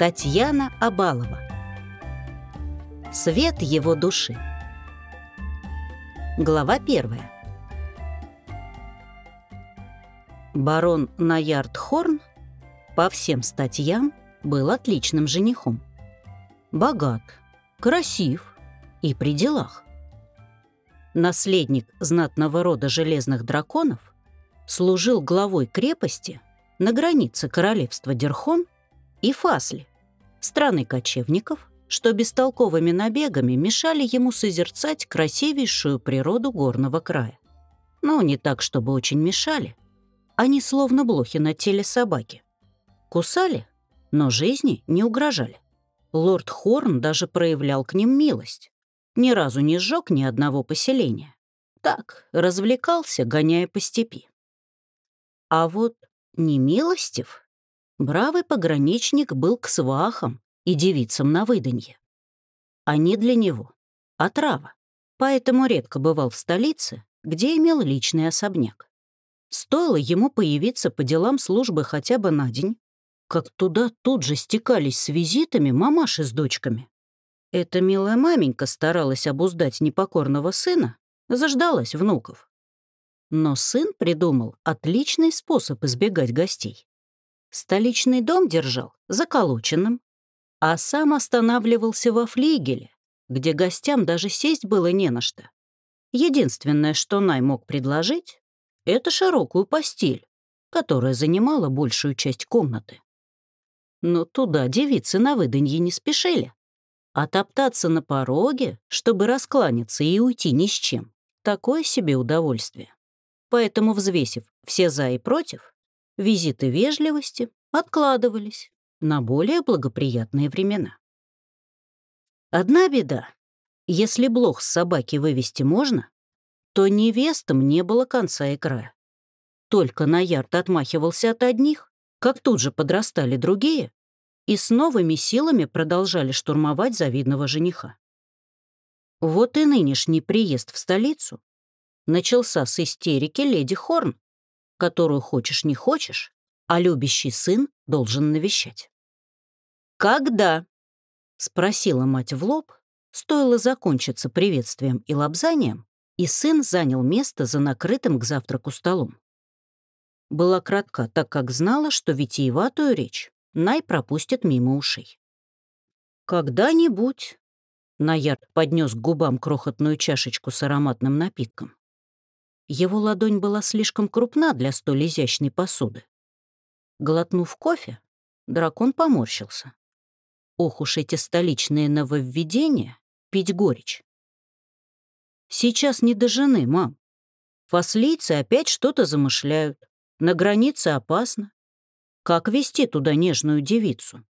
Татьяна Абалова. Свет его души. Глава первая. Барон Наярд Хорн по всем статьям был отличным женихом. Богат, красив и при делах. Наследник знатного рода железных драконов служил главой крепости на границе королевства Дерхон и Фасли, страны кочевников, что бестолковыми набегами мешали ему созерцать красивейшую природу горного края. Но не так, чтобы очень мешали. Они словно блохи на теле собаки. Кусали, но жизни не угрожали. Лорд Хорн даже проявлял к ним милость. Ни разу не сжег ни одного поселения. Так, развлекался, гоняя по степи. А вот не милостив Бравый пограничник был к свахам и девицам на выданье. Они для него — отрава, поэтому редко бывал в столице, где имел личный особняк. Стоило ему появиться по делам службы хотя бы на день, как туда тут же стекались с визитами мамаши с дочками. Эта милая маменька старалась обуздать непокорного сына, заждалась внуков. Но сын придумал отличный способ избегать гостей. Столичный дом держал заколоченным, а сам останавливался во флигеле, где гостям даже сесть было не на что. Единственное, что Най мог предложить, это широкую постель, которая занимала большую часть комнаты. Но туда девицы на выданье не спешили. А топтаться на пороге, чтобы раскланяться и уйти ни с чем, такое себе удовольствие. Поэтому, взвесив все «за» и «против», визиты вежливости откладывались на более благоприятные времена. Одна беда. Если блох с собаки вывести можно, то невестам не было конца и края. Только Наярд отмахивался от одних, как тут же подрастали другие, и с новыми силами продолжали штурмовать завидного жениха. Вот и нынешний приезд в столицу начался с истерики леди Хорн, которую хочешь не хочешь, а любящий сын должен навещать. «Когда?» — спросила мать в лоб, стоило закончиться приветствием и лобзанием, и сын занял место за накрытым к завтраку столом. Была кратка, так как знала, что витиеватую речь Най пропустит мимо ушей. «Когда-нибудь», — Наярд поднес к губам крохотную чашечку с ароматным напитком. Его ладонь была слишком крупна для столь изящной посуды. Глотнув кофе, дракон поморщился. Ох уж эти столичные нововведения, пить горечь. Сейчас не до жены, мам. Фаслийцы опять что-то замышляют. На границе опасно. Как вести туда нежную девицу?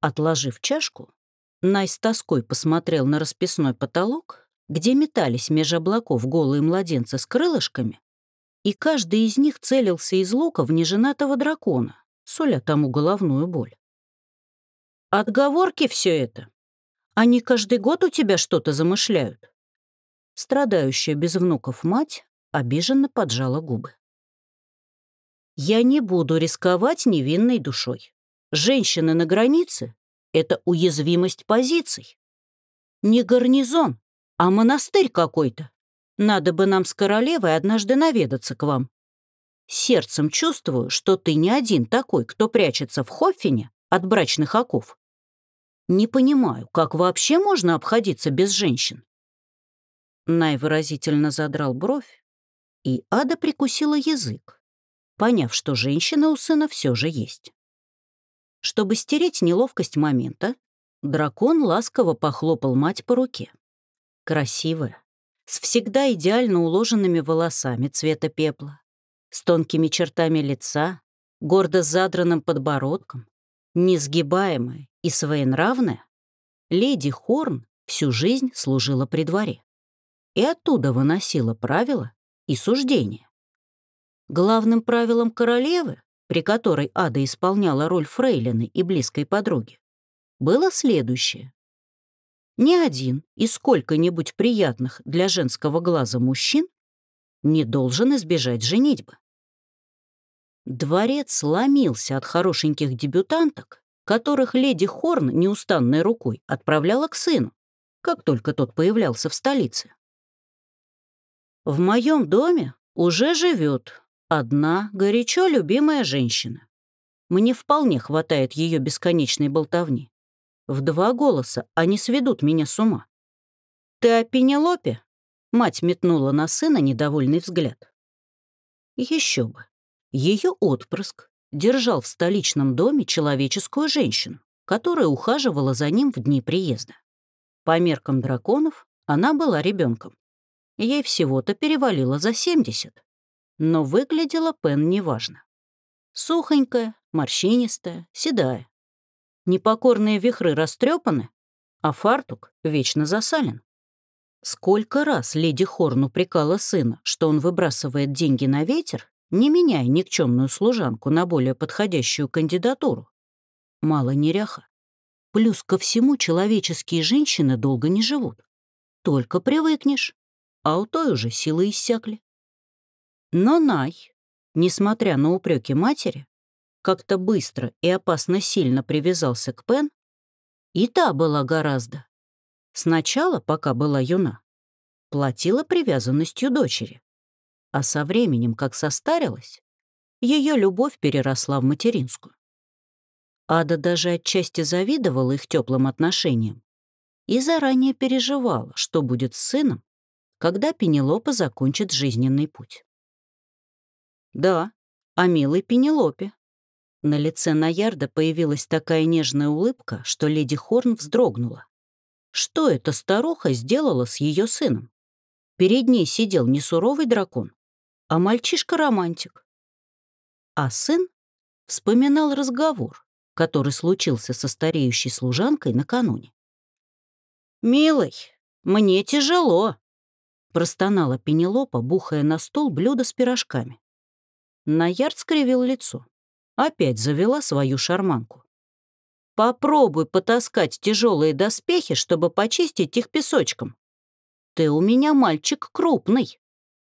Отложив чашку, Най с тоской посмотрел на расписной потолок где метались меж облаков голые младенцы с крылышками, и каждый из них целился из лука в неженатого дракона, соля тому головную боль. «Отговорки все это. Они каждый год у тебя что-то замышляют?» Страдающая без внуков мать обиженно поджала губы. «Я не буду рисковать невинной душой. Женщины на границе — это уязвимость позиций. Не гарнизон, а монастырь какой-то. Надо бы нам с королевой однажды наведаться к вам. Сердцем чувствую, что ты не один такой, кто прячется в Хоффине от брачных оков. Не понимаю, как вообще можно обходиться без женщин?» Най выразительно задрал бровь, и Ада прикусила язык, поняв, что женщина у сына все же есть. Чтобы стереть неловкость момента, дракон ласково похлопал мать по руке красивая, с всегда идеально уложенными волосами цвета пепла, с тонкими чертами лица, гордо задранным подбородком, несгибаемая и своенравная, леди Хорн всю жизнь служила при дворе и оттуда выносила правила и суждения. Главным правилом королевы, при которой Ада исполняла роль фрейлины и близкой подруги, было следующее. Ни один из сколько-нибудь приятных для женского глаза мужчин не должен избежать женитьбы. Дворец сломился от хорошеньких дебютанток, которых леди Хорн неустанной рукой отправляла к сыну, как только тот появлялся в столице. В моем доме уже живет одна горячо любимая женщина. Мне вполне хватает ее бесконечной болтовни. В два голоса они сведут меня с ума. «Ты о Пенелопе?» — мать метнула на сына недовольный взгляд. Еще бы. Ее отпрыск держал в столичном доме человеческую женщину, которая ухаживала за ним в дни приезда. По меркам драконов она была ребенком. Ей всего-то перевалило за 70. Но выглядела Пен неважно. Сухонькая, морщинистая, седая. Непокорные вихры растрепаны, а фартук вечно засален. Сколько раз леди Хорн упрекала сына, что он выбрасывает деньги на ветер, не меняя никчемную служанку на более подходящую кандидатуру. Мало неряха. Плюс ко всему человеческие женщины долго не живут. Только привыкнешь, а у той уже силы иссякли. Но Най, несмотря на упреки матери, как-то быстро и опасно сильно привязался к Пен, и та была гораздо. Сначала, пока была юна, платила привязанностью дочери, а со временем, как состарилась, ее любовь переросла в материнскую. Ада даже отчасти завидовала их теплым отношениям и заранее переживала, что будет с сыном, когда Пенелопа закончит жизненный путь. Да, о милой Пенелопе. На лице Наярда появилась такая нежная улыбка, что леди Хорн вздрогнула. Что эта старуха сделала с ее сыном? Перед ней сидел не суровый дракон, а мальчишка-романтик. А сын вспоминал разговор, который случился со стареющей служанкой накануне. «Милый, мне тяжело», — простонала Пенелопа, бухая на стол блюдо с пирожками. Наярд скривил лицо. Опять завела свою шарманку. «Попробуй потаскать тяжелые доспехи, чтобы почистить их песочком. Ты у меня мальчик крупный.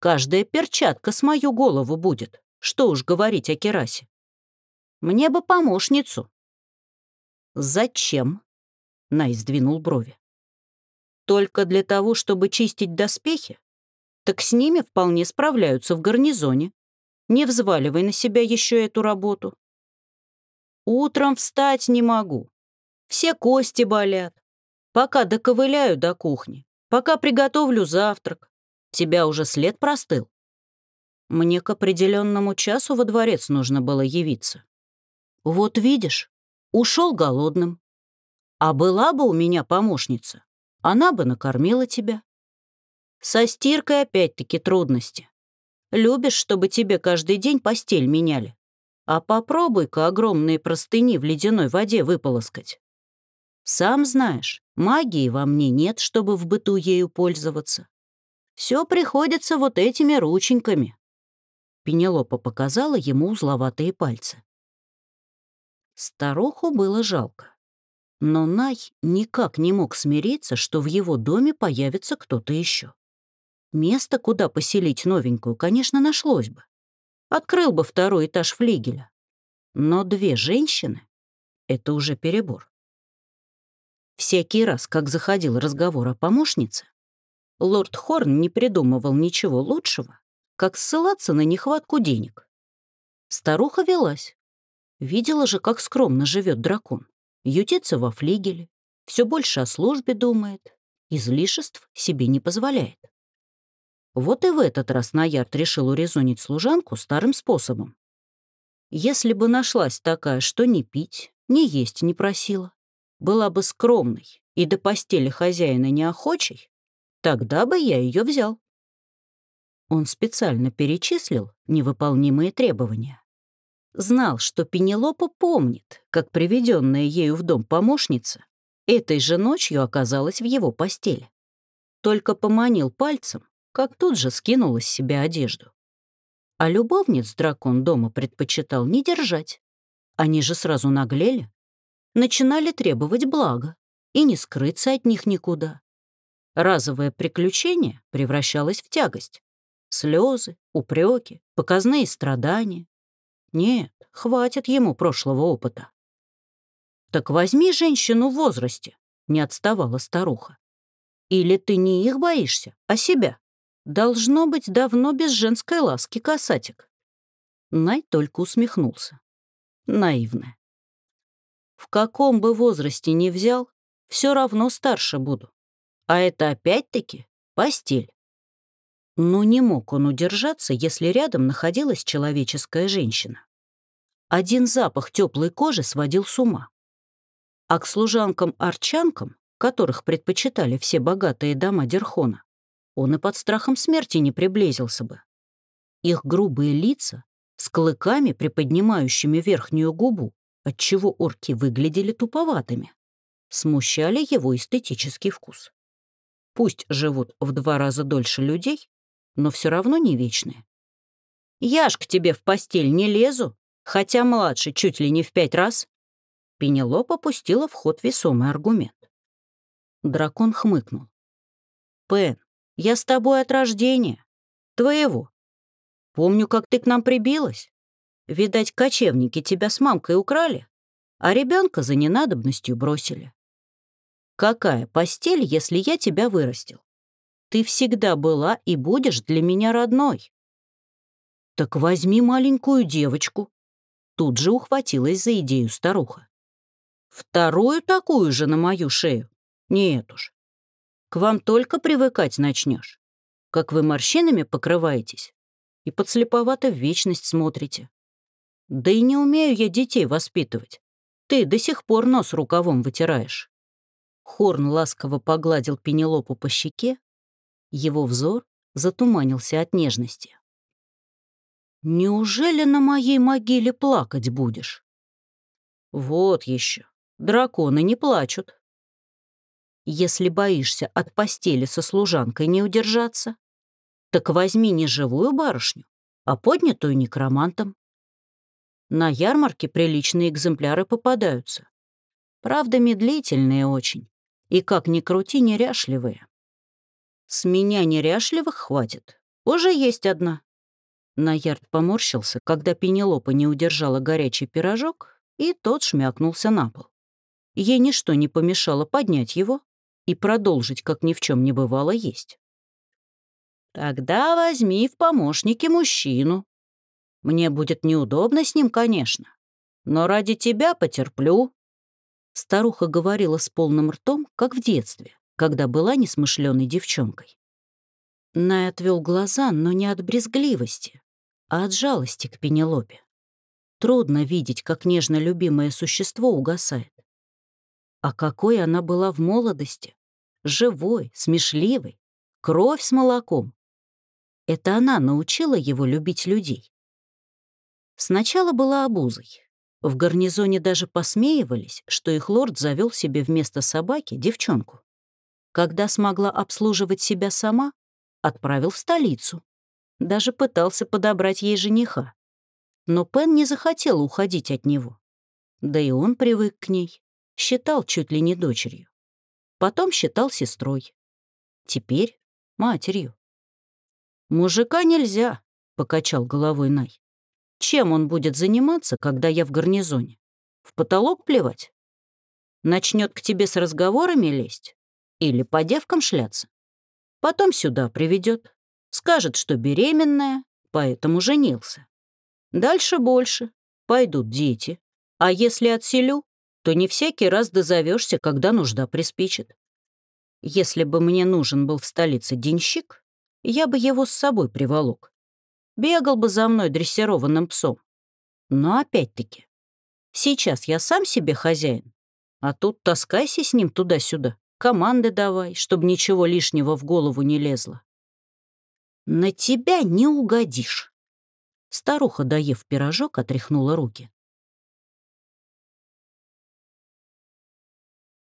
Каждая перчатка с мою голову будет. Что уж говорить о керасе. Мне бы помощницу». «Зачем?» — Най сдвинул брови. «Только для того, чтобы чистить доспехи? Так с ними вполне справляются в гарнизоне. Не взваливай на себя еще эту работу. Утром встать не могу. Все кости болят. Пока доковыляю до кухни, пока приготовлю завтрак, тебя уже след простыл. Мне к определенному часу во дворец нужно было явиться. Вот видишь, ушел голодным. А была бы у меня помощница, она бы накормила тебя. Со стиркой опять-таки трудности. Любишь, чтобы тебе каждый день постель меняли. А попробуй-ка огромные простыни в ледяной воде выполоскать. Сам знаешь, магии во мне нет, чтобы в быту ею пользоваться. Все приходится вот этими рученьками. Пенелопа показала ему узловатые пальцы. Старуху было жалко. Но Най никак не мог смириться, что в его доме появится кто-то еще. Место, куда поселить новенькую, конечно, нашлось бы. Открыл бы второй этаж флигеля. Но две женщины — это уже перебор. Всякий раз, как заходил разговор о помощнице, лорд Хорн не придумывал ничего лучшего, как ссылаться на нехватку денег. Старуха велась. Видела же, как скромно живет дракон. Ютится во флигеле, все больше о службе думает, излишеств себе не позволяет. Вот и в этот раз Наярд решил урезонить служанку старым способом. Если бы нашлась такая, что ни пить, ни есть не просила, была бы скромной и до постели хозяина неохочей, тогда бы я ее взял. Он специально перечислил невыполнимые требования. Знал, что Пенелопа помнит, как приведенная ею в дом помощница этой же ночью оказалась в его постели. Только поманил пальцем, как тут же скинула с себя одежду. А любовниц дракон дома предпочитал не держать. Они же сразу наглели, начинали требовать блага и не скрыться от них никуда. Разовое приключение превращалось в тягость. Слезы, упреки, показные страдания. Нет, хватит ему прошлого опыта. Так возьми женщину в возрасте, не отставала старуха. Или ты не их боишься, а себя? Должно быть давно без женской ласки, касатик. Най только усмехнулся. Наивная. В каком бы возрасте ни взял, все равно старше буду. А это опять-таки постель. Но не мог он удержаться, если рядом находилась человеческая женщина. Один запах теплой кожи сводил с ума. А к служанкам-арчанкам, которых предпочитали все богатые дома Дерхона, он и под страхом смерти не приблизился бы. Их грубые лица с клыками, приподнимающими верхнюю губу, отчего орки выглядели туповатыми, смущали его эстетический вкус. Пусть живут в два раза дольше людей, но все равно не вечные. «Я ж к тебе в постель не лезу, хотя младше чуть ли не в пять раз». Пенелопа пустила в ход весомый аргумент. Дракон хмыкнул. «Пен, я с тобой от рождения. Твоего. Помню, как ты к нам прибилась. Видать, кочевники тебя с мамкой украли, а ребенка за ненадобностью бросили. Какая постель, если я тебя вырастил? Ты всегда была и будешь для меня родной. Так возьми маленькую девочку. Тут же ухватилась за идею старуха. Вторую такую же на мою шею? Нет уж. К вам только привыкать начнешь. Как вы морщинами покрываетесь и подслеповато в вечность смотрите. Да и не умею я детей воспитывать. Ты до сих пор нос рукавом вытираешь. Хорн ласково погладил Пенелопу по щеке. Его взор затуманился от нежности. «Неужели на моей могиле плакать будешь?» «Вот еще. Драконы не плачут. Если боишься от постели со служанкой не удержаться, так возьми не живую барышню, а поднятую некромантом. На ярмарке приличные экземпляры попадаются. Правда, медлительные очень. И как ни крути, неряшливые. С меня неряшливых хватит. Уже есть одна. Наярд поморщился, когда Пенелопа не удержала горячий пирожок, и тот шмякнулся на пол. Ей ничто не помешало поднять его и продолжить, как ни в чем не бывало, есть. «Тогда возьми в помощники мужчину. Мне будет неудобно с ним, конечно, но ради тебя потерплю». Старуха говорила с полным ртом, как в детстве, когда была несмышленой девчонкой. Най отвел глаза, но не от брезгливости, а от жалости к Пенелопе. Трудно видеть, как нежно любимое существо угасает. А какой она была в молодости! Живой, смешливой, кровь с молоком. Это она научила его любить людей. Сначала была обузой. В гарнизоне даже посмеивались, что их лорд завел себе вместо собаки девчонку. Когда смогла обслуживать себя сама, отправил в столицу. Даже пытался подобрать ей жениха. Но Пен не захотела уходить от него. Да и он привык к ней, считал чуть ли не дочерью. Потом считал сестрой. Теперь матерью. «Мужика нельзя», — покачал головой Най. «Чем он будет заниматься, когда я в гарнизоне? В потолок плевать? Начнет к тебе с разговорами лезть? Или по девкам шляться? Потом сюда приведет, скажет, что беременная, поэтому женился. Дальше больше, пойдут дети. А если отселю, то не всякий раз дозовешься, когда нужда приспичит. Если бы мне нужен был в столице денщик, я бы его с собой приволок. Бегал бы за мной дрессированным псом. Но опять-таки, сейчас я сам себе хозяин, а тут таскайся с ним туда-сюда, команды давай, чтобы ничего лишнего в голову не лезло. На тебя не угодишь. Старуха, доев пирожок, отряхнула руки.